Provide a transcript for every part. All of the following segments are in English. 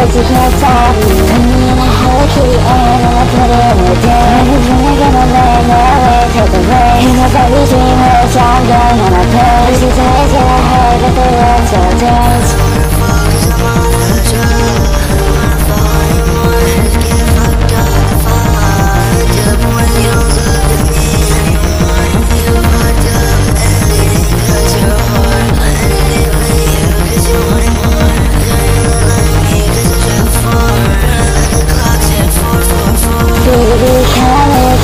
'Cause you can't stop me. you know how to keep on And I put it down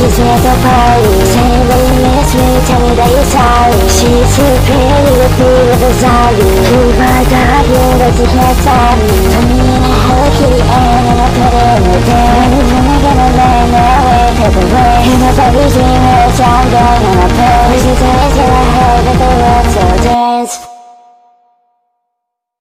she's worth a party Say that you. miss me, tell me that you're sorry She's too pretty to be with a zombie Who my god, you but you can't stop me I mean a Hello Kitty and I'm a put in a day When you dream again, I'm laying there awake at the way And if every dream hurts, I'm on a pill She's always gonna hurt the world so dance